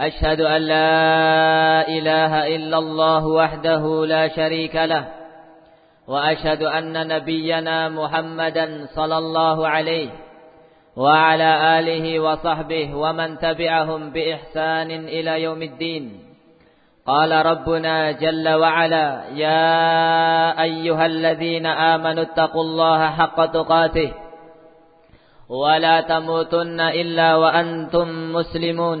أشهد أن لا إله إلا الله وحده لا شريك له وأشهد أن نبينا محمدا صلى الله عليه وعلى آله وصحبه ومن تبعهم بإحسان إلى يوم الدين. قال ربنا جل وعلا يا أيها الذين آمنوا اتقوا الله حق تقاته ولا تموتن إلا وأنتم مسلمون.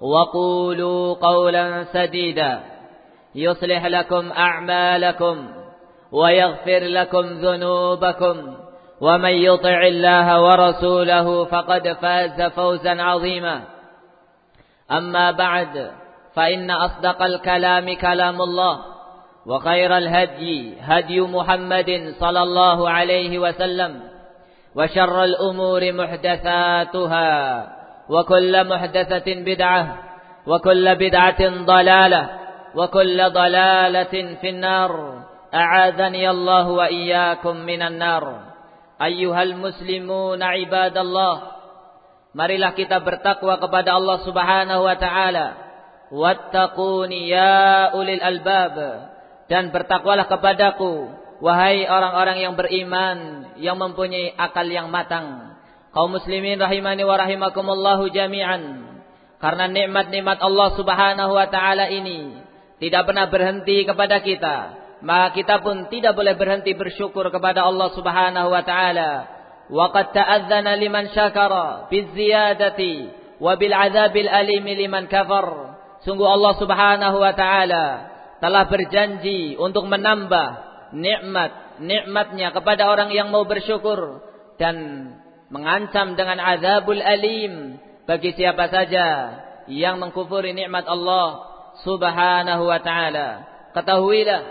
وقولوا قولا سديدا. يصلح لكم أعمالكم ويغفر لكم ذنوبكم. ومن يطع الله ورسوله فقد فاز فوزا عظيما. أما بعد فإن أصدق الكلام كلام الله وخير الهدي هدي محمد صلى الله عليه وسلم وشر الأمور محدثاتها. وكل محدثة بدعة وكل بدعة ضلالة وكل ضلالة في النار أعاذني الله وإياكم من النار أيها المسلمون عباد الله Marilah kita bertakwa kepada Allah Subhanahu wa taala. Wattaquni ya ulil albab dan bertakwalah kepadaku wahai orang-orang yang beriman yang mempunyai akal yang matang. Kaum muslimin rahimani wa rahimakumullahu jami'an. Karena nikmat-nikmat Allah Subhanahu wa taala ini tidak pernah berhenti kepada kita, maka kita pun tidak boleh berhenti bersyukur kepada Allah Subhanahu wa taala. Wa qad ta'adzana liman syakara biziyadati wa bil adzabil alim liman kafar. Sungguh Allah Subhanahu wa taala telah berjanji untuk menambah nikmat-nikmatnya kepada orang yang mau bersyukur dan mengancam dengan azabul alim bagi siapa saja yang mengkufuri nikmat Allah Subhanahu wa taala. Ketahuilah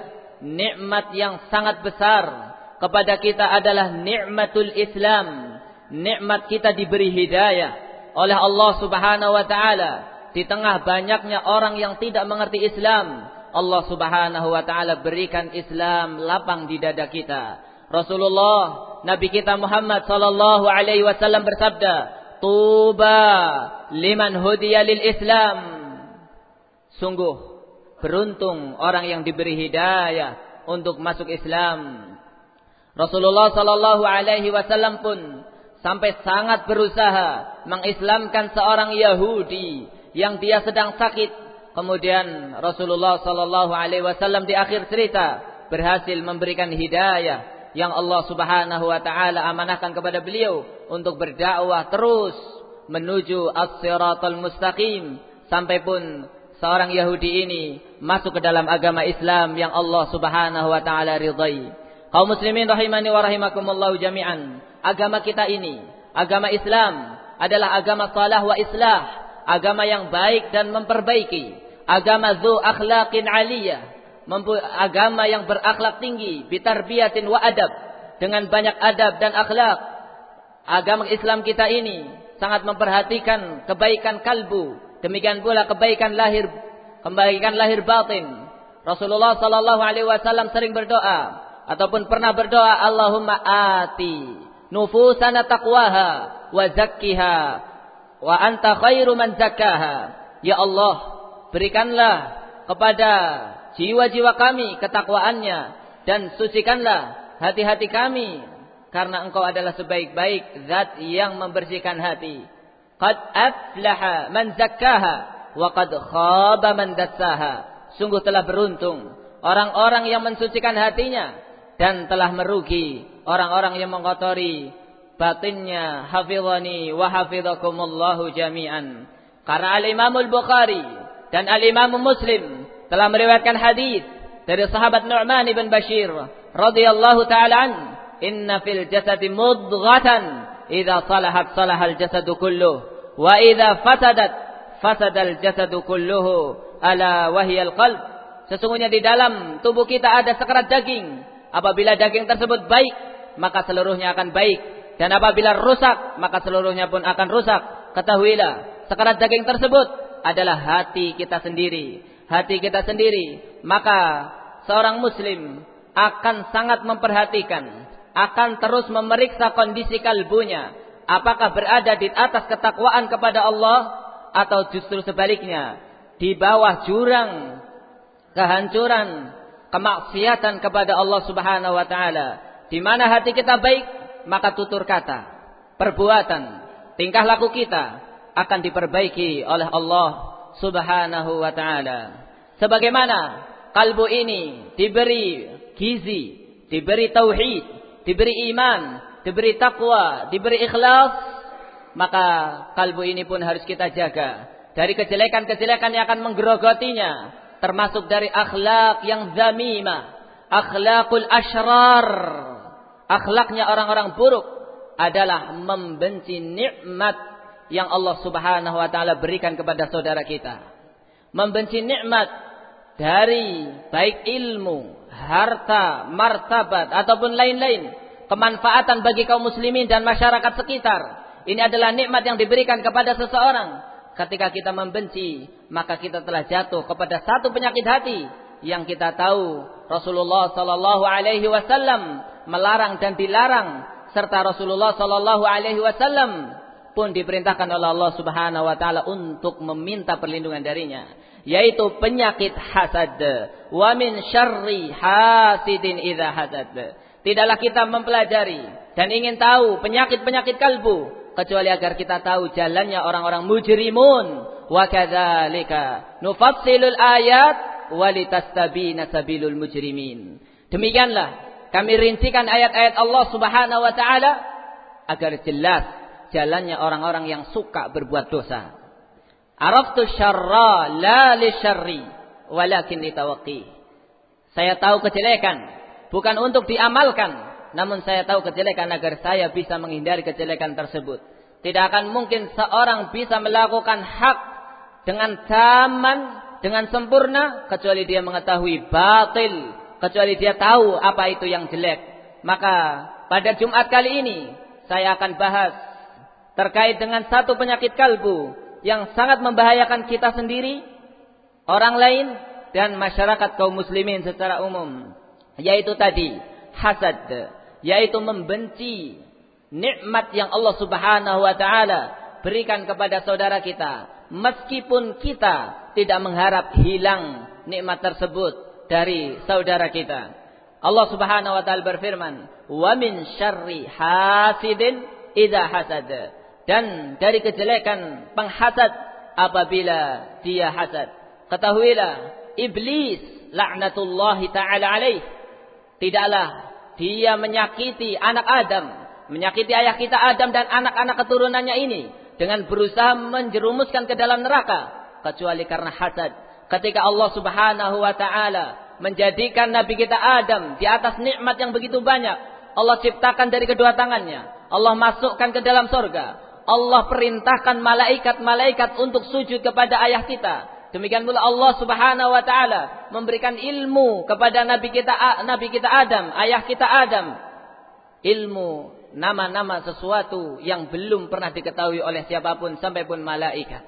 nikmat yang sangat besar kepada kita adalah nikmatul Islam. Nikmat kita diberi hidayah oleh Allah Subhanahu wa taala di tengah banyaknya orang yang tidak mengerti Islam. Allah Subhanahu wa taala berikan Islam lapang di dada kita. Rasulullah Nabi kita Muhammad sallallahu alaihi wasallam bersabda, "Tuba liman hudiya lil Islam." Sungguh beruntung orang yang diberi hidayah untuk masuk Islam. Rasulullah sallallahu alaihi wasallam pun sampai sangat berusaha mengislamkan seorang Yahudi yang dia sedang sakit. Kemudian Rasulullah sallallahu alaihi wasallam di akhir cerita berhasil memberikan hidayah yang Allah Subhanahu wa taala amanahkan kepada beliau untuk berdakwah terus menuju as-siratal mustaqim sampai pun seorang Yahudi ini masuk ke dalam agama Islam yang Allah Subhanahu wa taala ridai. Kaum muslimin rahimani wa rahimakumullah jami'an. Agama kita ini, agama Islam adalah agama salah wa islah, agama yang baik dan memperbaiki, agama zu akhlaqin aliyah, agama yang berakhlak tinggi, bitarbiyatin wa adab, dengan banyak adab dan akhlak. Agama Islam kita ini sangat memperhatikan kebaikan kalbu, demikian pula kebaikan lahir, kebaikan lahir batin. Rasulullah sallallahu alaihi wasallam sering berdoa ataupun pernah berdoa Allahumma ati nufusana taqwaha wa zakkiha wa anta khairu man zakkaha ya Allah berikanlah kepada jiwa-jiwa kami ketakwaannya dan sucikanlah hati-hati kami karena engkau adalah sebaik-baik zat yang membersihkan hati. Qad aflaha man zakkaha wa qad khaba man dassaha. Sungguh telah beruntung orang-orang yang mensucikan hatinya dan telah merugi orang-orang yang mengotori batinnya. Hafizani wa hafizakumullahu jami'an. Karena al-Imam al-Bukhari dan al-Imam Muslim telah meriwayatkan hadis dari sahabat Nu'man bin Bashir radhiyallahu taala an inna fil jasadi mudghatan idza salahat salahal jasadu kulluh wa idza fasadat fasadal jasadu kulluhu ala wahiyal qalb. Sesungguhnya di dalam tubuh kita ada sekerat daging. Apabila daging tersebut baik maka seluruhnya akan baik. Dan apabila rusak maka seluruhnya pun akan rusak. Ketahuilah sekerat daging tersebut adalah hati kita sendiri hati kita sendiri maka seorang muslim akan sangat memperhatikan akan terus memeriksa kondisi kalbunya. Apakah berada di atas ketakwaan kepada Allah atau justru sebaliknya di bawah jurang kehancuran kemaksiatan kepada Allah Subhanahu wa taala. Di mana hati kita baik maka tutur kata perbuatan tingkah laku kita akan diperbaiki oleh Allah Subhanahu wa taala. Sebagaimana kalbu ini diberi gizi diberi tauhid diberi iman, diberi takwa, diberi ikhlas, maka kalbu ini pun harus kita jaga. Dari kejelekan-kejelekan yang akan menggerogotinya, termasuk dari akhlak yang zamimah, akhlakul ashrar, akhlaknya orang-orang buruk adalah membenci nikmat yang Allah Subhanahu wa taala berikan kepada saudara kita. Membenci nikmat dari baik ilmu, harta, martabat ataupun lain-lain kemanfaatan bagi kaum muslimin dan masyarakat sekitar. Ini adalah nikmat yang diberikan kepada seseorang. Ketika kita membenci, maka kita telah jatuh kepada satu penyakit hati yang kita tahu Rasulullah sallallahu alaihi wasallam melarang dan dilarang serta Rasulullah sallallahu alaihi wasallam pun diperintahkan oleh Allah Subhanahu wa taala untuk meminta perlindungan darinya yaitu penyakit hasad. Wa min syarri hasidin idza hasad. Tidaklah kita mempelajari dan ingin tahu penyakit-penyakit kalbu kecuali agar kita tahu jalannya orang-orang mujrimun. Wa kadzalika nufassilul ayat walitastabina sabilul mujrimin. Demikianlah kami rincikan ayat-ayat Allah Subhanahu wa taala agar jelas jalannya orang-orang yang suka berbuat dosa Araftu syarra la li syarri walakin litawaqi. Saya tahu kejelekan bukan untuk diamalkan, namun saya tahu kejelekan agar saya bisa menghindari kejelekan tersebut. Tidak akan mungkin seorang bisa melakukan hak dengan taman, dengan sempurna kecuali dia mengetahui batil, kecuali dia tahu apa itu yang jelek. Maka pada Jumat kali ini saya akan bahas terkait dengan satu penyakit kalbu yang sangat membahayakan kita sendiri, orang lain dan masyarakat kaum muslimin secara umum, yaitu tadi hasad, yaitu membenci nikmat yang Allah Subhanahu wa taala berikan kepada saudara kita, meskipun kita tidak mengharap hilang nikmat tersebut dari saudara kita. Allah Subhanahu wa taala berfirman, "Wa min syarri hasidin idza hasad." Dan dari kejelekan penghasad apabila dia hasad. Ketahuilah iblis laknatullahi taala alaih tidaklah dia menyakiti anak Adam, menyakiti ayah kita Adam dan anak-anak keturunannya ini dengan berusaha menjerumuskan ke dalam neraka kecuali karena hasad. Ketika Allah Subhanahu wa taala menjadikan nabi kita Adam di atas nikmat yang begitu banyak, Allah ciptakan dari kedua tangannya. Allah masukkan ke dalam sorga. Allah perintahkan malaikat-malaikat untuk sujud kepada ayah kita. Demikian pula Allah Subhanahu wa taala memberikan ilmu kepada nabi kita nabi kita Adam, ayah kita Adam. Ilmu nama-nama sesuatu yang belum pernah diketahui oleh siapa pun sampai pun malaikat.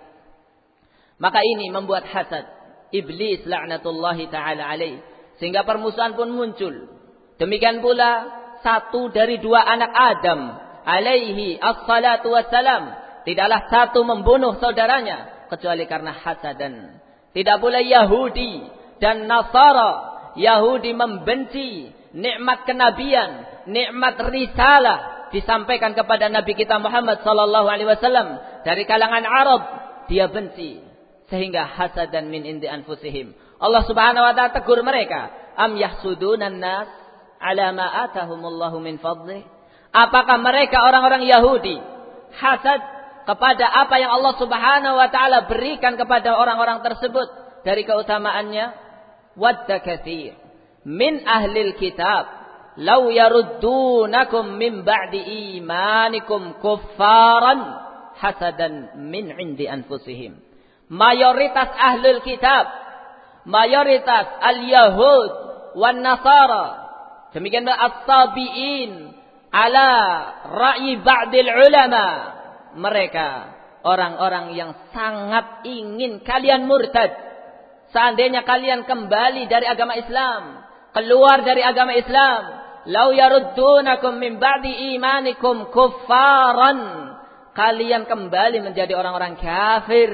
Maka ini membuat hasad iblis laknatullahi taala alaih sehingga permusuhan pun muncul. Demikian pula satu dari dua anak Adam alaihi assalatu wassalam. Tidaklah satu membunuh saudaranya. Kecuali karena hasadan. Tidak pula Yahudi dan Nasara. Yahudi membenci nikmat kenabian, nikmat risalah disampaikan kepada Nabi kita Muhammad sallallahu alaihi wasallam dari kalangan Arab dia benci sehingga hasadan min indi anfusihim. Allah Subhanahu wa taala tegur mereka am yahsudunan nas ala ma atahumullahu min fadlih? Apakah mereka orang-orang Yahudi hasad kepada apa yang Allah Subhanahu wa taala berikan kepada orang-orang tersebut dari keutamaannya? Wadda katsir min ahlil kitab law yaruddunakum min ba'di imanikum kuffaran hasadan min indi anfusihim. Mayoritas ahlul kitab, mayoritas al-yahud wan nasara, demikian as-sabiin ala ra'yi ba'dil ulama. Mereka orang-orang yang sangat ingin kalian murtad. Seandainya kalian kembali dari agama Islam, keluar dari agama Islam, lau yaruddunakum min ba'di imanikum kuffaran. Kalian kembali menjadi orang-orang kafir.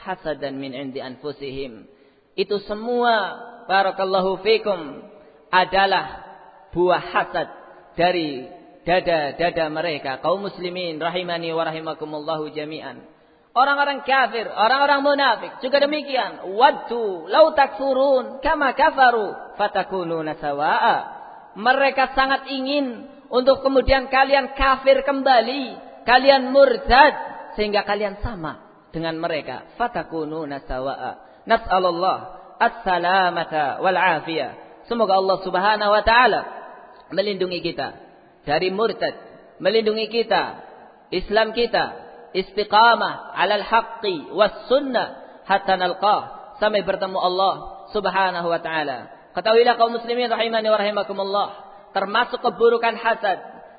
Hasadan min indi anfusihim. Itu semua barakallahu fikum adalah buah hasad dari dada-dada mereka kaum muslimin rahimani wa rahimakumullahu jami'an. Orang-orang kafir orang-orang munafik juga demikian. Waddu lau takfurun kama kafaru fatakununa sawa'a. Mereka sangat ingin untuk kemudian kalian kafir kembali kalian murtad sehingga kalian sama dengan mereka. Fatakununa sawa'a. Nas'alullah. As-salamata wal afiyah semoga Allah Subhanahu wa taala melindungi kita dari murtad, melindungi kita Islam kita istiqamah alal haqqi was sunnah hatta nalqah sampai bertemu Allah Subhanahu wa taala. Ketahuilah kaum muslimin rahimani wa rahimakumullah, termasuk keburukan hasad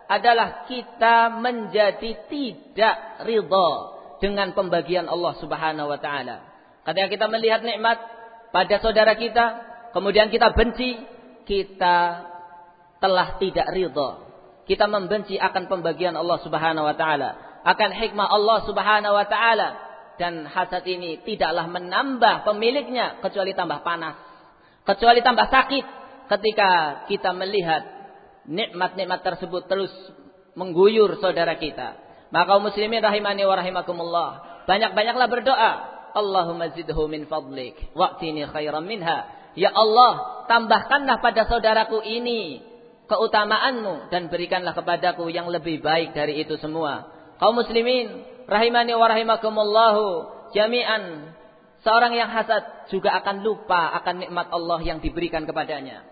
adalah kita menjadi tidak ridha dengan pembagian Allah Subhanahu wa taala. Ketika kita melihat nikmat pada saudara kita, kemudian kita benci, kita telah tidak ridha. Kita membenci akan pembagian Allah Subhanahu wa taala, akan hikmah Allah Subhanahu wa taala dan hasad ini tidaklah menambah pemiliknya kecuali tambah panas, kecuali tambah sakit ketika kita melihat nikmat-nikmat tersebut terus mengguyur saudara kita. Maka muslimin rahimani wa rahimakumullah, banyak-banyaklah berdoa, Allahumma zidhu min fadlik waqtini khairan minha. Ya Allah, tambahkanlah pada saudaraku ini keutamaanmu dan berikanlah kepadaku yang lebih baik dari itu semua. Kaum muslimin, rahimani wa rahimakumullahu jami'an. Seorang yang hasad juga akan lupa akan nikmat Allah yang diberikan kepadanya.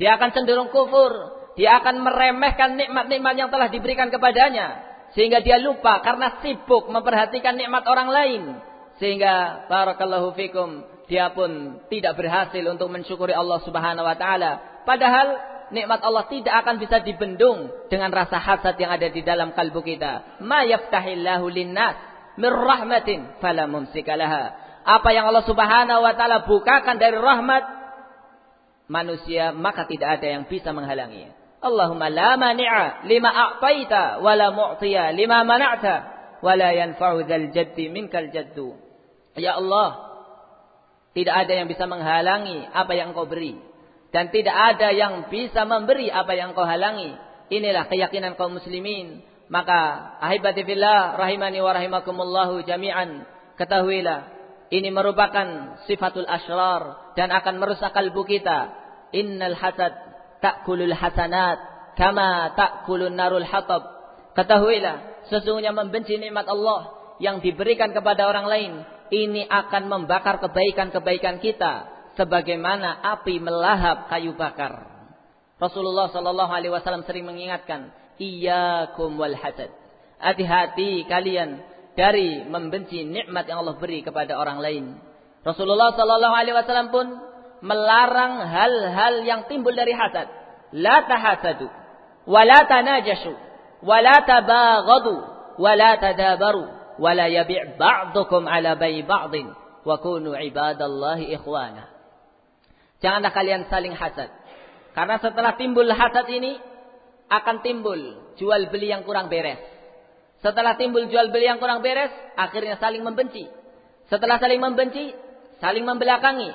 Dia akan cenderung kufur, dia akan meremehkan nikmat-nikmat yang telah diberikan kepadanya sehingga dia lupa karena sibuk memperhatikan nikmat orang lain sehingga barakallahu fikum dia pun tidak berhasil untuk mensyukuri Allah Subhanahu wa taala padahal nikmat Allah tidak akan bisa dibendung dengan rasa hasad yang ada di dalam kalbu kita. Ma yaftahillahu linnas min rahmatin fala mumsikalaha. Apa yang Allah Subhanahu wa taala bukakan dari rahmat manusia maka tidak ada yang bisa menghalangi. Allahumma la mani'a lima a'taita wa la mu'tiya lima mana'ta wa la yanfa'u dzal jaddi minkal jaddu. Ya Allah, tidak ada yang bisa menghalangi apa yang Engkau beri dan tidak ada yang bisa memberi apa yang kau halangi. Inilah keyakinan kaum muslimin. Maka ahibati fillah rahimani wa rahimakumullahu jami'an. Ketahuilah ini merupakan sifatul asyrar dan akan merusak kalbu kita. Innal hasad ta'kulul hasanat kama ta'kulun narul hatab. Ketahuilah sesungguhnya membenci nikmat Allah yang diberikan kepada orang lain ini akan membakar kebaikan-kebaikan kita sebagaimana api melahap kayu bakar. Rasulullah Shallallahu Alaihi Wasallam sering mengingatkan, iyyakum wal hasad. Hati-hati kalian dari membenci nikmat yang Allah beri kepada orang lain. Rasulullah Shallallahu Alaihi Wasallam pun melarang hal-hal yang timbul dari hasad. La tahasadu, wa la tanajashu, wa la tabaghadu, tadabaru, wa yabi' ba'dukum ala bai ba'din, wa kunu ibadallahi ikhwana. Janganlah kalian saling hasad. Karena setelah timbul hasad ini, akan timbul jual beli yang kurang beres. Setelah timbul jual beli yang kurang beres, akhirnya saling membenci. Setelah saling membenci, saling membelakangi.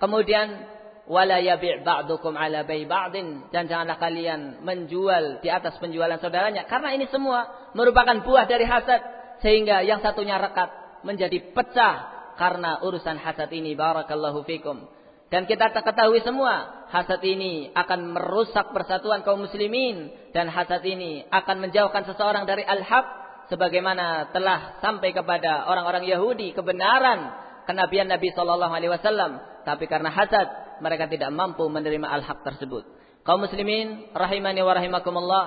Kemudian wala yabi' ba'dukum ala bai ba'din dan janganlah kalian menjual di atas penjualan saudaranya karena ini semua merupakan buah dari hasad sehingga yang satunya rekat menjadi pecah karena urusan hasad ini barakallahu fikum Dan kita ketahui semua, hasad ini akan merusak persatuan kaum muslimin. Dan hasad ini akan menjauhkan seseorang dari al-haq. Sebagaimana telah sampai kepada orang-orang Yahudi kebenaran kenabian Nabi Shallallahu Alaihi Wasallam. Tapi karena hasad, mereka tidak mampu menerima al-haq tersebut. Kaum muslimin, rahimani wa rahimakumullah.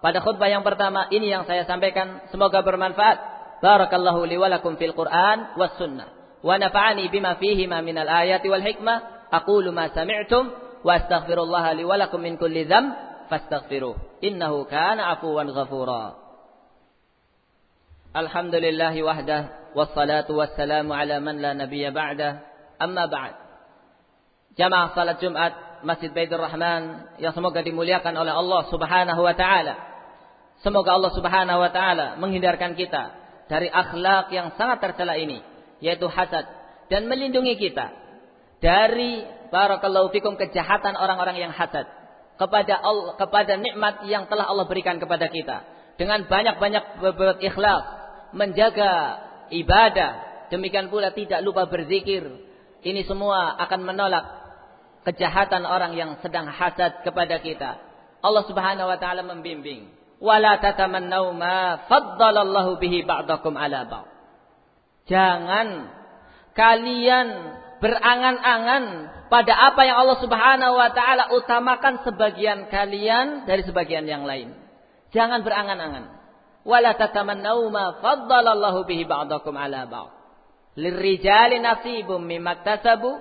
Pada khutbah yang pertama, ini yang saya sampaikan. Semoga bermanfaat. Barakallahu liwalakum fil Quran was sunnah. Wa nafa'ani bima fihima minal ayati wal hikmah aqulu ma sami'tum wa astaghfirullah li min kulli dzamb fastaghfiruh. Innahu kana afuwan ghafura. Alhamdulillah wahdah wassalatu wassalamu ala man la nabiyya ba'dah. Amma ba'd. Jamaah salat Jumat Masjid Baitur Rahman yang semoga dimuliakan oleh Allah Subhanahu wa taala. Semoga Allah Subhanahu wa taala menghindarkan kita dari akhlak yang sangat tercela ini yaitu hasad dan melindungi kita dari barakallahu fikum kejahatan orang-orang yang hasad kepada Allah, kepada nikmat yang telah Allah berikan kepada kita. Dengan banyak-banyak berbuat ikhlas menjaga ibadah. Demikian pula tidak lupa berzikir. Ini semua akan menolak kejahatan orang yang sedang hasad kepada kita. Allah Subhanahu wa taala membimbing. Wala tatamannau ma faddalallahu bihi ba'dakum ala ba'd. Jangan kalian berangan-angan pada apa yang Allah Subhanahu wa taala utamakan sebagian kalian dari sebagian yang lain. Jangan berangan-angan. Wala tatamannau ma faddalallahu bihi ba'dakum 'ala ba'd. Lirrijali nasibum mimma iktasabu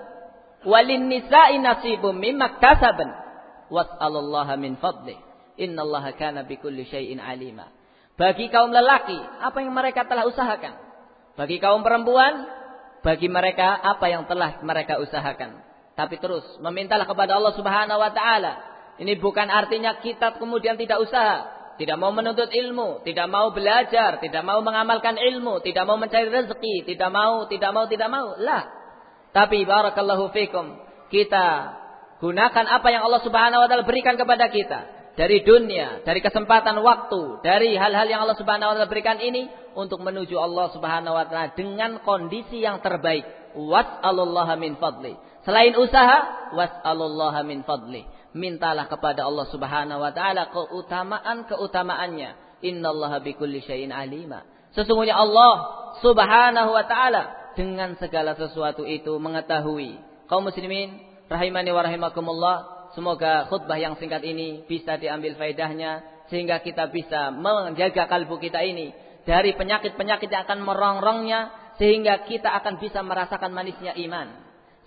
walin nisa'i nasibum mimma iktasaban. Was'alullaha min fadli. Innallaha kana bikulli syai'in alima. Bagi kaum lelaki, apa yang mereka telah usahakan. Bagi kaum perempuan, bagi mereka apa yang telah mereka usahakan. Tapi terus memintalah kepada Allah Subhanahu wa taala. Ini bukan artinya kita kemudian tidak usaha, tidak mau menuntut ilmu, tidak mau belajar, tidak mau mengamalkan ilmu, tidak mau mencari rezeki, tidak mau, tidak mau, tidak mau. Lah. Tapi barakallahu fikum, kita gunakan apa yang Allah Subhanahu wa taala berikan kepada kita dari dunia, dari kesempatan waktu, dari hal-hal yang Allah Subhanahu wa taala berikan ini untuk menuju Allah Subhanahu wa taala dengan kondisi yang terbaik. Was'alullaha min fadli. Selain usaha, was'alullaha min fadli. Mintalah kepada Allah Subhanahu wa taala keutamaan-keutamaannya. Innallaha bikulli syai'in alima. Sesungguhnya Allah Subhanahu wa taala dengan segala sesuatu itu mengetahui. Kaum muslimin rahimani wa rahimakumullah Semoga khutbah yang singkat ini bisa diambil faedahnya sehingga kita bisa menjaga kalbu kita ini dari penyakit-penyakit yang akan merongrongnya sehingga kita akan bisa merasakan manisnya iman.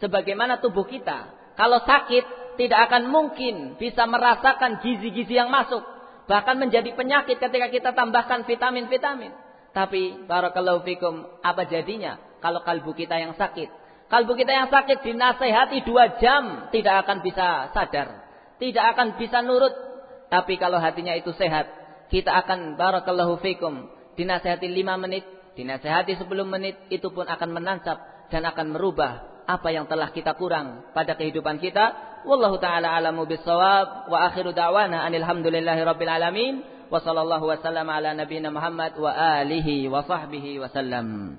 Sebagaimana tubuh kita kalau sakit tidak akan mungkin bisa merasakan gizi-gizi yang masuk bahkan menjadi penyakit ketika kita tambahkan vitamin-vitamin. Tapi barakallahu fikum apa jadinya kalau kalbu kita yang sakit? Kalbu kita yang sakit dinasehati dua jam tidak akan bisa sadar. Tidak akan bisa nurut. Tapi kalau hatinya itu sehat. Kita akan barakallahu fikum. Dinasehati lima menit. Dinasehati sepuluh menit. Itu pun akan menancap. Dan akan merubah apa yang telah kita kurang pada kehidupan kita. Wallahu ta'ala alamu bisawab. Wa akhiru da'wana anilhamdulillahi rabbil alamin. Wa sallallahu wa sallam ala nabina Muhammad wa alihi wa sahbihi wa sallam.